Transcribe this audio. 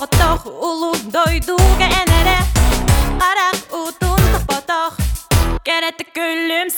potoch, ulub doyduga enere Arak utun kapatog Kerete köllüm